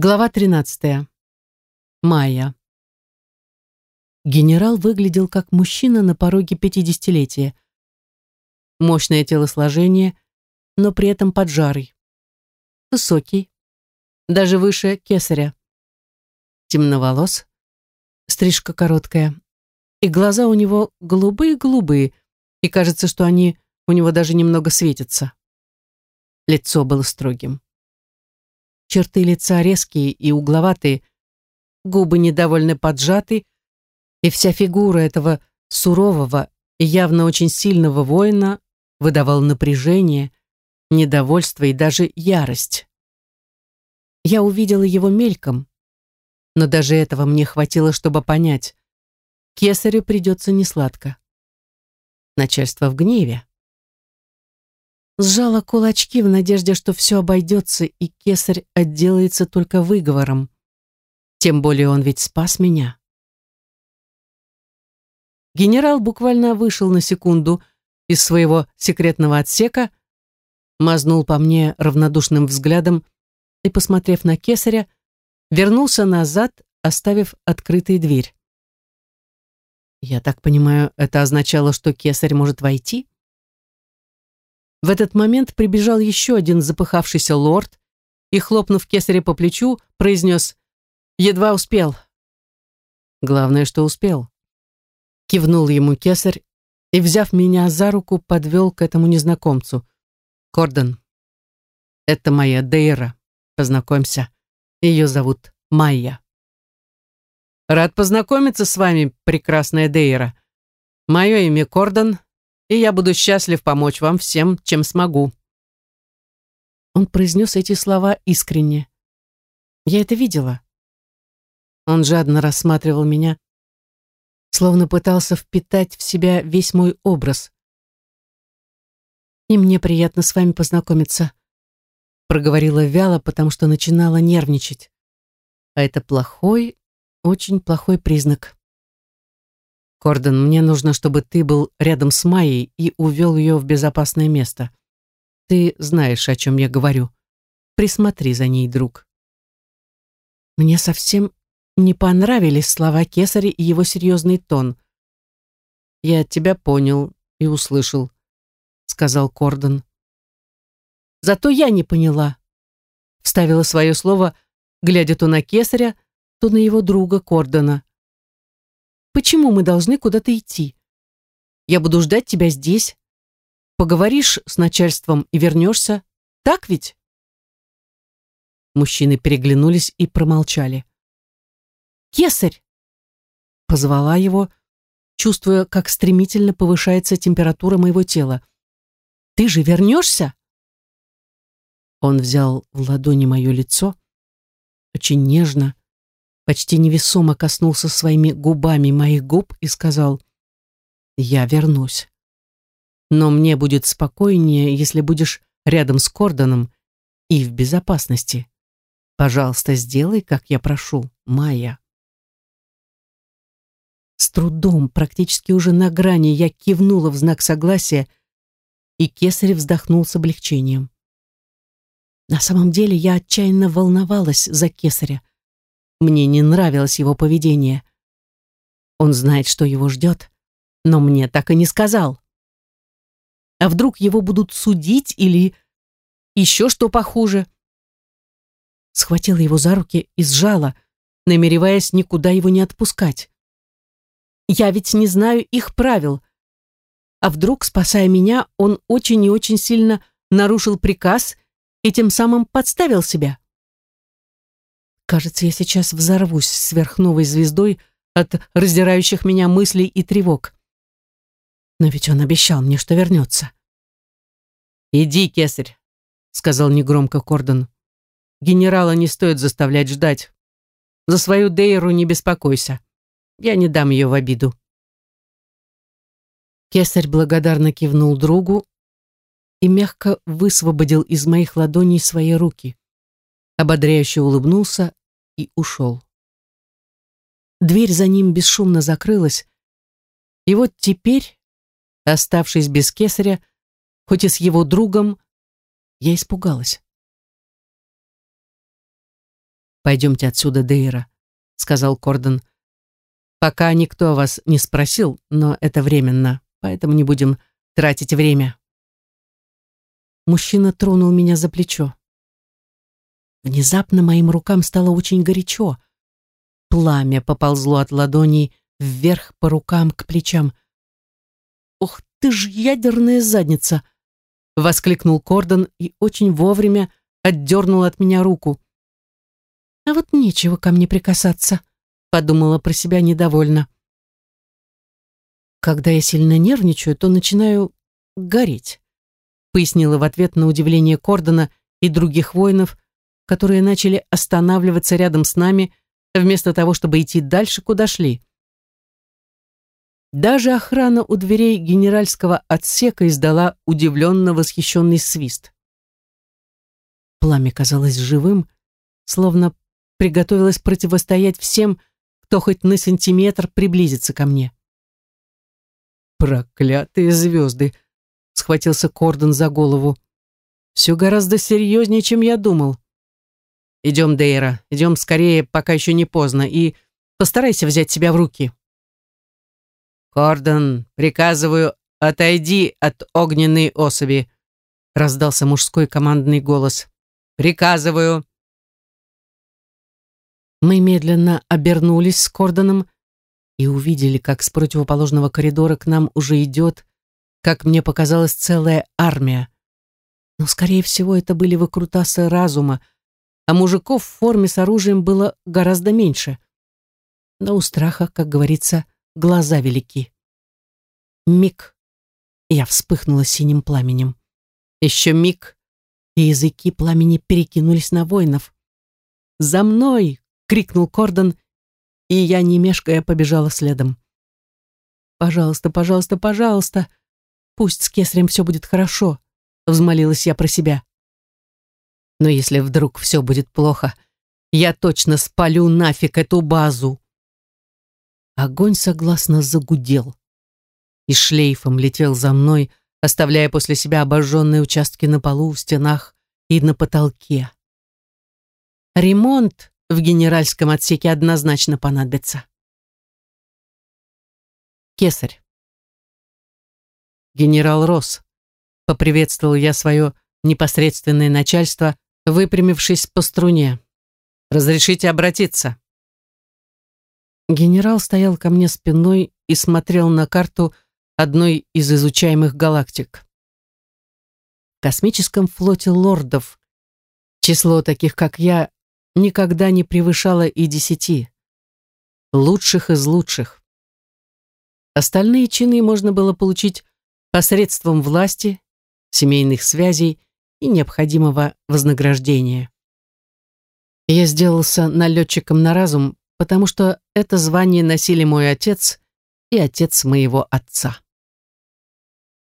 Глава 13. Майя. Генерал выглядел как мужчина на пороге пятидесятилетия. Мощное телосложение, но при этом поджарый. Высокий, даже выше кесаря. Темноволос, стрижка короткая. И глаза у него голубые-голубые, и кажется, что они у него даже немного светятся. Лицо было строгим. Черты лица резкие и угловатые, губы недовольно поджаты, и вся фигура этого сурового и явно очень сильного воина выдавал напряжение, недовольство и даже ярость. Я увидела его мельком, но даже этого мне хватило, чтобы понять. Кесарю придется несладко. Начальство в гневе сжала кулачки в надежде, что все обойдется, и кесарь отделается только выговором. Тем более он ведь спас меня. Генерал буквально вышел на секунду из своего секретного отсека, мазнул по мне равнодушным взглядом и, посмотрев на кесаря, вернулся назад, оставив открытой дверь. Я так понимаю, это означало, что кесарь может войти? В этот момент прибежал еще один запыхавшийся лорд и, хлопнув кесаря по плечу, произнес «Едва успел». «Главное, что успел». Кивнул ему кесарь и, взяв меня за руку, подвел к этому незнакомцу. «Кордон, это моя Дейра. Познакомься. Ее зовут Майя». «Рад познакомиться с вами, прекрасная Дейра. Мое имя Кордон, и я буду счастлив помочь вам всем, чем смогу». Он произнес эти слова искренне. Я это видела. Он жадно рассматривал меня, словно пытался впитать в себя весь мой образ. «И мне приятно с вами познакомиться», проговорила вяло, потому что начинала нервничать. А это плохой, очень плохой признак. Кордон, мне нужно, чтобы ты был рядом с Майей и увел ее в безопасное место. Ты знаешь, о чем я говорю. Присмотри за ней, друг. Мне совсем не понравились слова Кесаря и его серьезный тон. «Я тебя понял и услышал», — сказал Кордон. «Зато я не поняла», — вставила свое слово, глядя то на Кесаря, то на его друга Кордона. Почему мы должны куда-то идти? Я буду ждать тебя здесь. Поговоришь с начальством и вернешься. Так ведь?» Мужчины переглянулись и промолчали. «Кесарь!» Позвала его, чувствуя, как стремительно повышается температура моего тела. «Ты же вернешься?» Он взял в ладони мое лицо, очень нежно, почти невесомо коснулся своими губами моих губ и сказал «Я вернусь. Но мне будет спокойнее, если будешь рядом с Кордоном и в безопасности. Пожалуйста, сделай, как я прошу, Майя». С трудом, практически уже на грани, я кивнула в знак согласия, и Кесарь вздохнул с облегчением. На самом деле я отчаянно волновалась за Кесаря. Мне не нравилось его поведение. Он знает, что его ждет, но мне так и не сказал. А вдруг его будут судить или еще что похуже? Схватила его за руки и сжала, намереваясь никуда его не отпускать. Я ведь не знаю их правил. А вдруг, спасая меня, он очень и очень сильно нарушил приказ и тем самым подставил себя? Кажется, я сейчас взорвусь сверхновой звездой от раздирающих меня мыслей и тревог. Но ведь он обещал мне, что вернется. «Иди, кесарь», — сказал негромко Кордон. «Генерала не стоит заставлять ждать. За свою Дейру не беспокойся. Я не дам ее в обиду». Кесарь благодарно кивнул другу и мягко высвободил из моих ладоней свои руки. Ободряюще улыбнулся и ушел. Дверь за ним бесшумно закрылась, и вот теперь, оставшись без кесаря, хоть и с его другом, я испугалась. «Пойдемте отсюда, Дейра», — сказал Кордон. «Пока никто вас не спросил, но это временно, поэтому не будем тратить время». Мужчина тронул меня за плечо. Внезапно моим рукам стало очень горячо. Пламя поползло от ладоней вверх по рукам к плечам. «Ух ты ж ядерная задница!» — воскликнул Кордон и очень вовремя отдернул от меня руку. «А вот нечего ко мне прикасаться», — подумала про себя недовольно. «Когда я сильно нервничаю, то начинаю гореть», — пояснила в ответ на удивление Кордона и других воинов, которые начали останавливаться рядом с нами, вместо того, чтобы идти дальше, куда шли. Даже охрана у дверей генеральского отсека издала удивленно восхищенный свист. Пламя казалось живым, словно приготовилось противостоять всем, кто хоть на сантиметр приблизится ко мне. «Проклятые звезды!» — схватился Кордон за голову. «Все гораздо серьезнее, чем я думал. Идем, Дейра, идем скорее, пока еще не поздно, и постарайся взять себя в руки». «Кордон, приказываю, отойди от огненной особи», раздался мужской командный голос. «Приказываю». Мы медленно обернулись с Кордоном и увидели, как с противоположного коридора к нам уже идет, как мне показалось, целая армия. Но, скорее всего, это были выкрутасы разума, а мужиков в форме с оружием было гораздо меньше. Но у страха, как говорится, глаза велики. Миг. Я вспыхнула синим пламенем. Еще миг, и языки пламени перекинулись на воинов. «За мной!» — крикнул Кордон, и я, не мешкая, побежала следом. «Пожалуйста, пожалуйста, пожалуйста, пусть с кесарем все будет хорошо», — взмолилась я про себя. «Но если вдруг все будет плохо, я точно спалю нафиг эту базу». Огонь согласно загудел и шлейфом летел за мной, оставляя после себя обожженные участки на полу, в стенах и на потолке. Ремонт в генеральском отсеке однозначно понадобится. Кесарь. Генерал Росс. Поприветствовал я свое непосредственное начальство, выпрямившись по струне. «Разрешите обратиться?» Генерал стоял ко мне спиной и смотрел на карту одной из изучаемых галактик. В космическом флоте лордов число таких, как я, никогда не превышало и десяти. Лучших из лучших. Остальные чины можно было получить посредством власти, семейных связей и необходимого вознаграждения. Я сделался налетчиком на разум, потому что это звание носили мой отец и отец моего отца.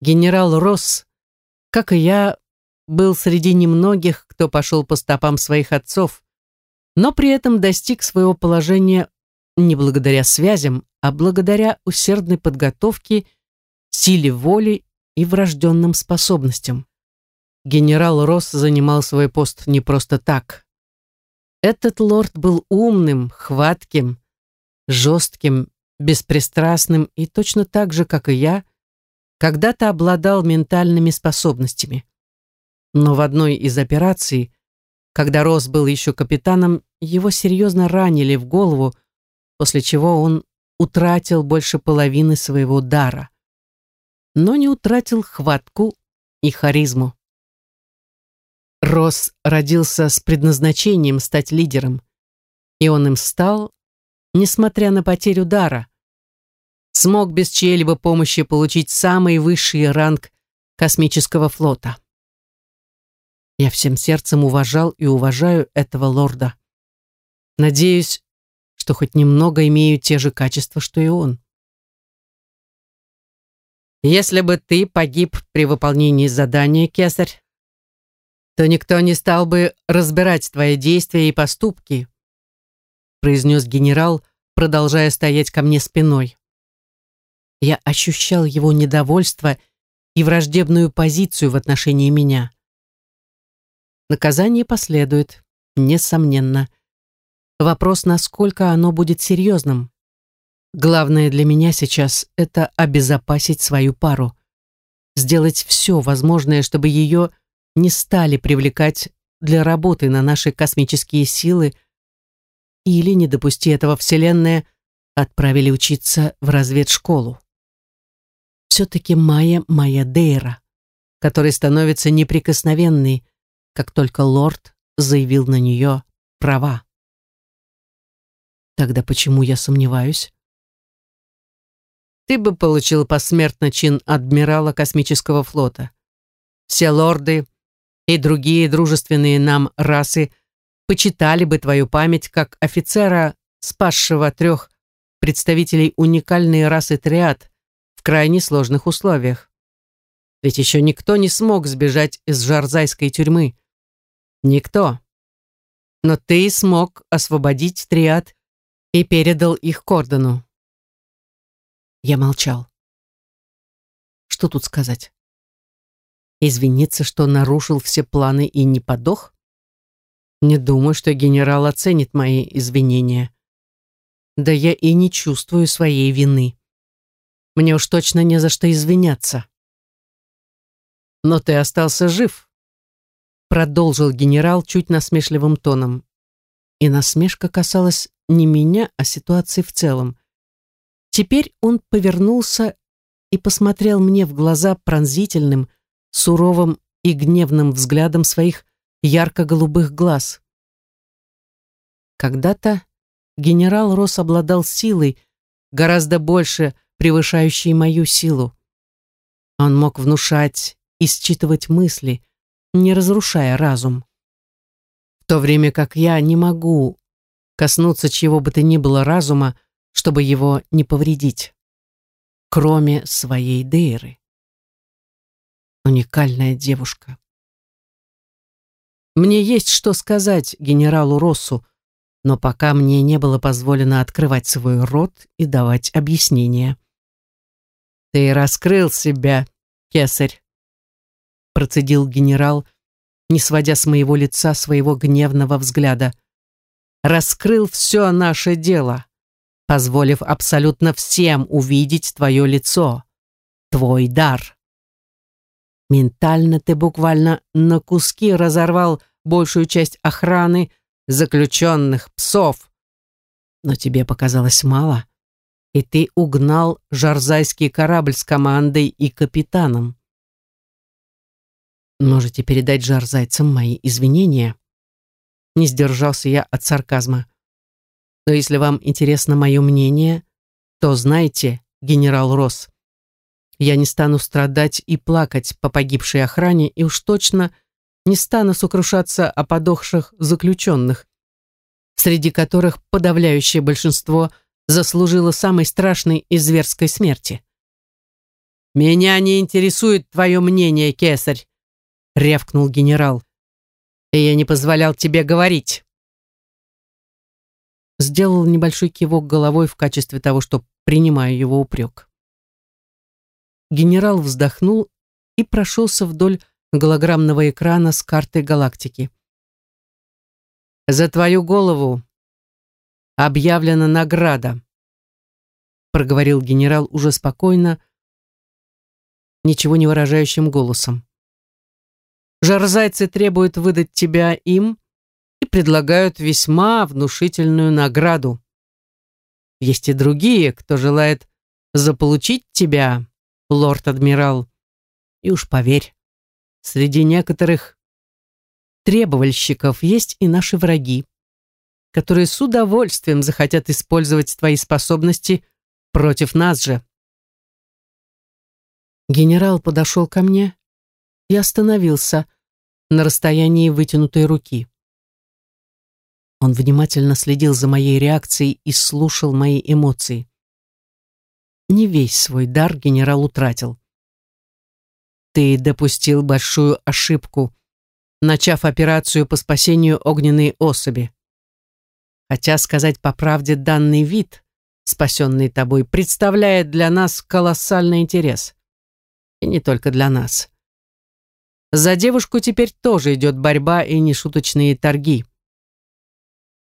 Генерал Росс, как и я, был среди немногих, кто пошел по стопам своих отцов, но при этом достиг своего положения не благодаря связям, а благодаря усердной подготовке, силе воли и врожденным способностям. Генерал Росс занимал свой пост не просто так. Этот лорд был умным, хватким, жестким, беспристрастным и точно так же, как и я, когда-то обладал ментальными способностями. Но в одной из операций, когда Росс был еще капитаном, его серьезно ранили в голову, после чего он утратил больше половины своего дара. Но не утратил хватку и харизму. Росс родился с предназначением стать лидером, и он им стал, несмотря на потерю дара. Смог без чьей-либо помощи получить самый высший ранг космического флота. Я всем сердцем уважал и уважаю этого лорда. Надеюсь, что хоть немного имею те же качества, что и он. Если бы ты погиб при выполнении задания, Кесарь, то никто не стал бы разбирать твои действия и поступки», произнес генерал, продолжая стоять ко мне спиной. Я ощущал его недовольство и враждебную позицию в отношении меня. Наказание последует, несомненно. Вопрос, насколько оно будет серьезным. Главное для меня сейчас — это обезопасить свою пару. Сделать все возможное, чтобы ее не стали привлекать для работы на наши космические силы или, не допусти этого Вселенная, отправили учиться в разведшколу. Все-таки Майя моя Дейра, которая становится неприкосновенной, как только лорд заявил на нее права. Тогда почему я сомневаюсь? Ты бы получил посмертно чин адмирала космического флота. Все лорды и другие дружественные нам расы почитали бы твою память как офицера, спасшего трех представителей уникальной расы Триад в крайне сложных условиях. Ведь еще никто не смог сбежать из жарзайской тюрьмы. Никто. Но ты смог освободить Триад и передал их Кордону. Я молчал. Что тут сказать? Извиниться, что нарушил все планы и не подох? Не думаю, что генерал оценит мои извинения. Да я и не чувствую своей вины. Мне уж точно не за что извиняться. Но ты остался жив, продолжил генерал чуть насмешливым тоном. И насмешка касалась не меня, а ситуации в целом. Теперь он повернулся и посмотрел мне в глаза пронзительным, суровым и гневным взглядом своих ярко-голубых глаз. Когда-то генерал Рос обладал силой, гораздо больше превышающей мою силу. Он мог внушать и считывать мысли, не разрушая разум. В то время как я не могу коснуться чего бы то ни было разума, чтобы его не повредить, кроме своей Дейры уникальная девушка. Мне есть что сказать генералу Россу, но пока мне не было позволено открывать свой рот и давать объяснения. «Ты раскрыл себя, кесарь», — процедил генерал, не сводя с моего лица своего гневного взгляда. «Раскрыл все наше дело, позволив абсолютно всем увидеть твое лицо, твой дар». Ментально ты буквально на куски разорвал большую часть охраны заключенных псов. Но тебе показалось мало, и ты угнал жарзайский корабль с командой и капитаном. Можете передать жарзайцам мои извинения. Не сдержался я от сарказма. Но если вам интересно мое мнение, то знайте, генерал Росс, я не стану страдать и плакать по погибшей охране, и уж точно не стану сокрушаться о подохших заключенных, среди которых подавляющее большинство заслужило самой страшной и зверской смерти. «Меня не интересует твое мнение, кесарь», — рявкнул генерал. «И я не позволял тебе говорить». Сделал небольшой кивок головой в качестве того, что принимаю его упрек. Генерал вздохнул и прошелся вдоль голограммного экрана с картой галактики. «За твою голову объявлена награда», проговорил генерал уже спокойно, ничего не выражающим голосом. «Жарзайцы требуют выдать тебя им и предлагают весьма внушительную награду. Есть и другие, кто желает заполучить тебя лорд-адмирал. И уж поверь, среди некоторых требовальщиков есть и наши враги, которые с удовольствием захотят использовать твои способности против нас же. Генерал подошел ко мне и остановился на расстоянии вытянутой руки. Он внимательно следил за моей реакцией и слушал мои эмоции не весь свой дар генерал утратил. Ты допустил большую ошибку, начав операцию по спасению огненной особи. Хотя, сказать по правде, данный вид, спасенный тобой, представляет для нас колоссальный интерес. И не только для нас. За девушку теперь тоже идет борьба и нешуточные торги.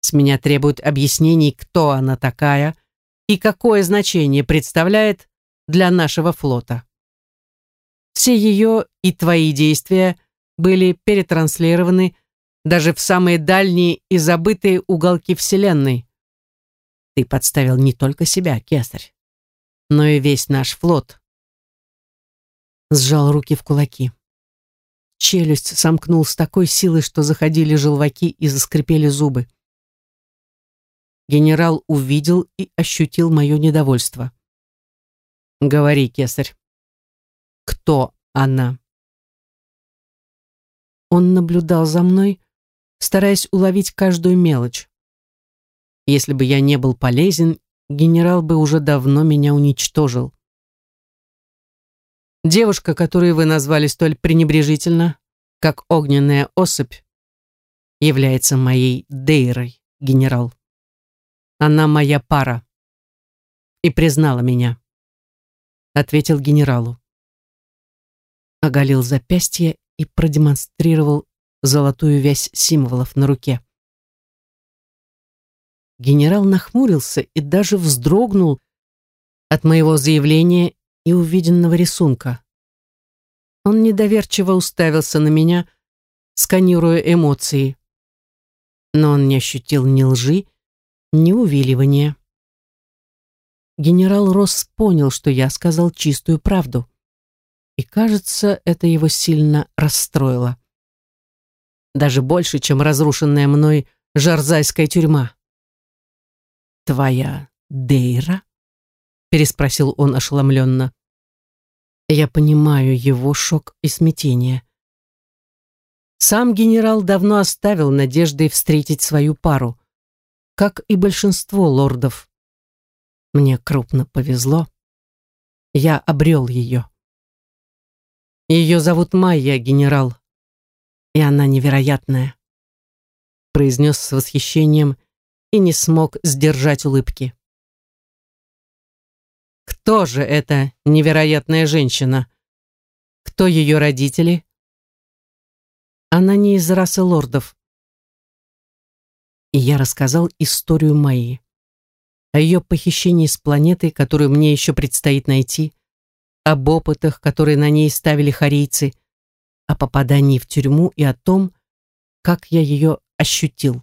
С меня требуют объяснений, кто она такая и какое значение представляет для нашего флота. Все ее и твои действия были перетранслированы даже в самые дальние и забытые уголки Вселенной. Ты подставил не только себя, Кесарь, но и весь наш флот. Сжал руки в кулаки. Челюсть сомкнул с такой силой, что заходили желваки и заскрипели зубы. Генерал увидел и ощутил мое недовольство. «Говори, кесарь, кто она?» Он наблюдал за мной, стараясь уловить каждую мелочь. Если бы я не был полезен, генерал бы уже давно меня уничтожил. Девушка, которую вы назвали столь пренебрежительно, как огненная особь, является моей Дейрой, генерал. Она моя пара. И признала меня. Ответил генералу. Оголил запястье и продемонстрировал золотую вязь символов на руке. Генерал нахмурился и даже вздрогнул от моего заявления и увиденного рисунка. Он недоверчиво уставился на меня, сканируя эмоции. Но он не ощутил ни лжи, ни увиливания. Генерал Росс понял, что я сказал чистую правду. И, кажется, это его сильно расстроило. Даже больше, чем разрушенная мной жарзайская тюрьма. «Твоя Дейра?» переспросил он ошеломленно. Я понимаю его шок и смятение. Сам генерал давно оставил надеждой встретить свою пару, как и большинство лордов. Мне крупно повезло. Я обрел ее. Ее зовут Майя, генерал, и она невероятная, произнес с восхищением и не смог сдержать улыбки. Кто же эта невероятная женщина? Кто ее родители? Она не из расы лордов. И я рассказал историю Майи. О ее похищении с планеты, которую мне еще предстоит найти, об опытах, которые на ней ставили харийцы, о попадании в тюрьму и о том, как я ее ощутил.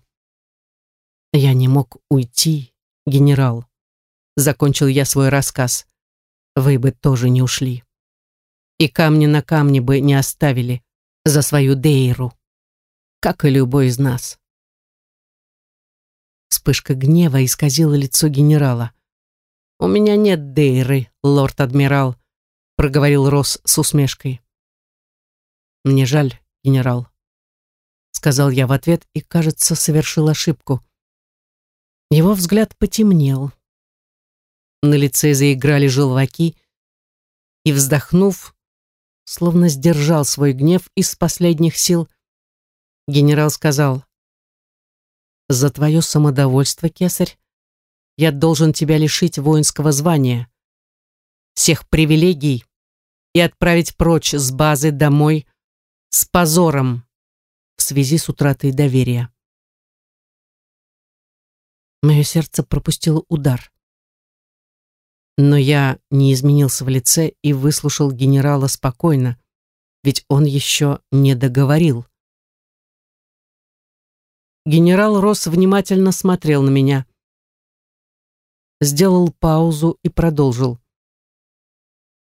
Я не мог уйти, генерал закончил я свой рассказ. Вы бы тоже не ушли. И камни на камне бы не оставили за свою Дейру, как и любой из нас. Вспышка гнева исказила лицо генерала. «У меня нет Дейры, лорд-адмирал», — проговорил Росс с усмешкой. «Мне жаль, генерал», — сказал я в ответ и, кажется, совершил ошибку. Его взгляд потемнел, на лице заиграли желваки, и, вздохнув, словно сдержал свой гнев из последних сил, генерал сказал, «За твое самодовольство, кесарь, я должен тебя лишить воинского звания, всех привилегий и отправить прочь с базы домой с позором в связи с утратой доверия». Мое сердце пропустило удар. Но я не изменился в лице и выслушал генерала спокойно, ведь он еще не договорил. Генерал Росс внимательно смотрел на меня. Сделал паузу и продолжил.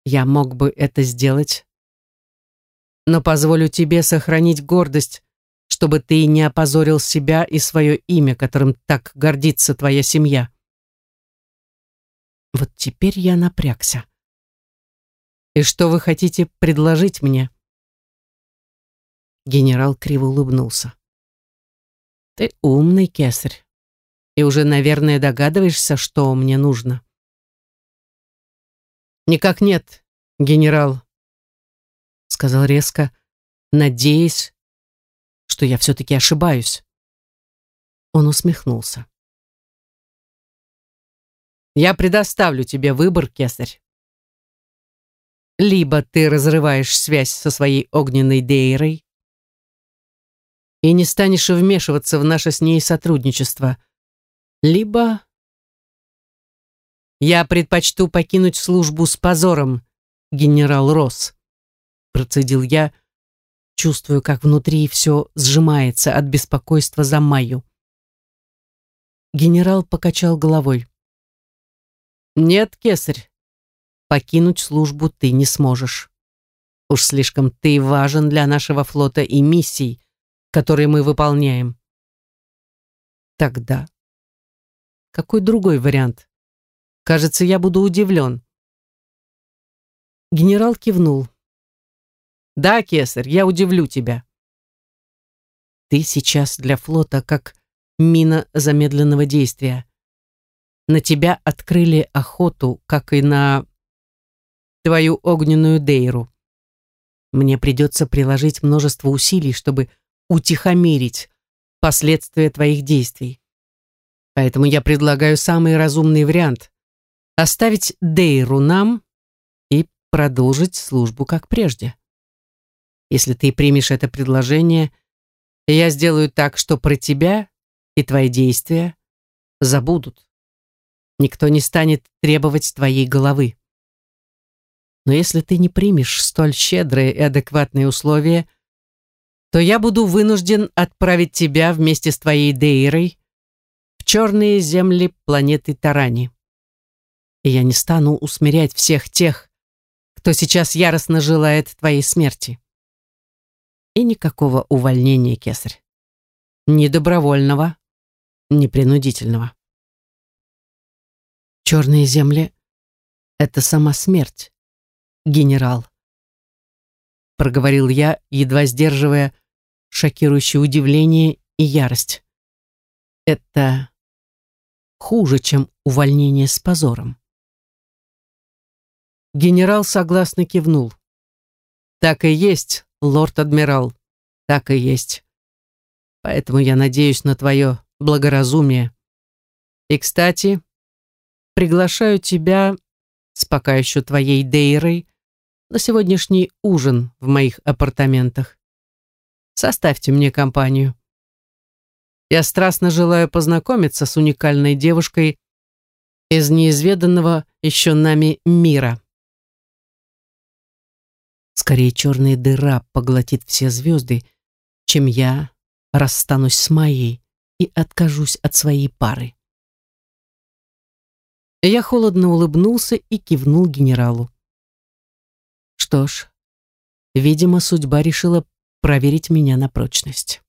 Я мог бы это сделать, но позволю тебе сохранить гордость, чтобы ты не опозорил себя и свое имя, которым так гордится твоя семья. Вот теперь я напрягся. «И что вы хотите предложить мне?» Генерал криво улыбнулся. «Ты умный, кесарь, и уже, наверное, догадываешься, что мне нужно». «Никак нет, генерал», — сказал резко, надеясь, что я все-таки ошибаюсь. Он усмехнулся. Я предоставлю тебе выбор, кесарь. Либо ты разрываешь связь со своей огненной дейрой, и не станешь вмешиваться в наше с ней сотрудничество. Либо я предпочту покинуть службу с позором, генерал Росс, процедил я, чувствую, как внутри все сжимается от беспокойства за Майю. Генерал покачал головой. «Нет, кесарь, покинуть службу ты не сможешь. Уж слишком ты важен для нашего флота и миссий, которые мы выполняем. Тогда какой другой вариант? Кажется, я буду удивлен. Генерал кивнул. Да, кесарь, я удивлю тебя. Ты сейчас для флота как мина замедленного действия. На тебя открыли охоту, как и на твою огненную Дейру. Мне придется приложить множество усилий, чтобы утихомирить последствия твоих действий. Поэтому я предлагаю самый разумный вариант — оставить Дейру нам и продолжить службу как прежде. Если ты примешь это предложение, я сделаю так, что про тебя и твои действия забудут. Никто не станет требовать твоей головы. Но если ты не примешь столь щедрые и адекватные условия, то я буду вынужден отправить тебя вместе с твоей Дейрой в черные земли планеты Тарани. И я не стану усмирять всех тех, кто сейчас яростно желает твоей смерти. И никакого увольнения, кесарь. Ни добровольного, ни принудительного. Черные земли — это сама смерть генерал. Проговорил я, едва сдерживая шокирующее удивление и ярость. Это хуже, чем увольнение с позором. Генерал согласно кивнул. Так и есть, лорд-адмирал, так и есть. Поэтому я надеюсь на твое благоразумие. И, кстати, приглашаю тебя с пока еще твоей Дейрой на сегодняшний ужин в моих апартаментах. Составьте мне компанию. Я страстно желаю познакомиться с уникальной девушкой из неизведанного еще нами мира. Скорее черная дыра поглотит все звезды, чем я расстанусь с моей и откажусь от своей пары. Я холодно улыбнулся и кивнул генералу. Что ж, видимо, судьба решила проверить меня на прочность.